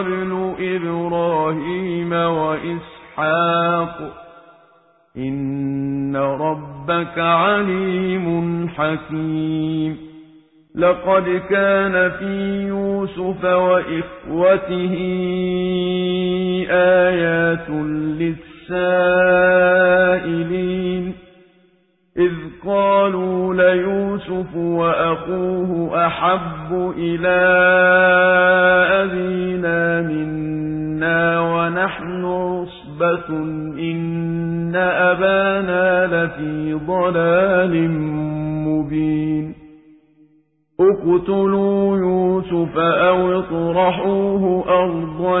قبل إبراهيم وإسحاق. إن ربك عليم حكيم. لقد كان في يوسف وإخوته آيات للسائلين. إذ قالوا ليوسف وأخوه أحب إلى أبينا منا ونحن عصبة إن أبانا لفي ضلال مبين اقتلوا يوسف أو اطرحوه أرضا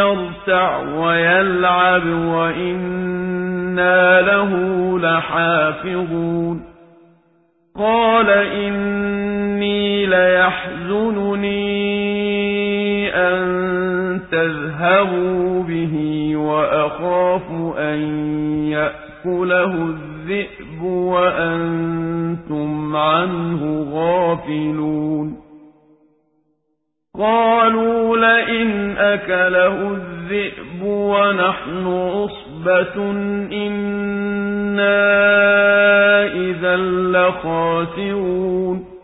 يرتع ويلعب وإنا له لحافظون. قال إني ليحزنني أن تذهبوا به وأخاف أن يأكله الذئب وأنتم عنه غافلون. قالوا لئن أكله الذئب ونحن عصبة. إنا إذا لخاسرون.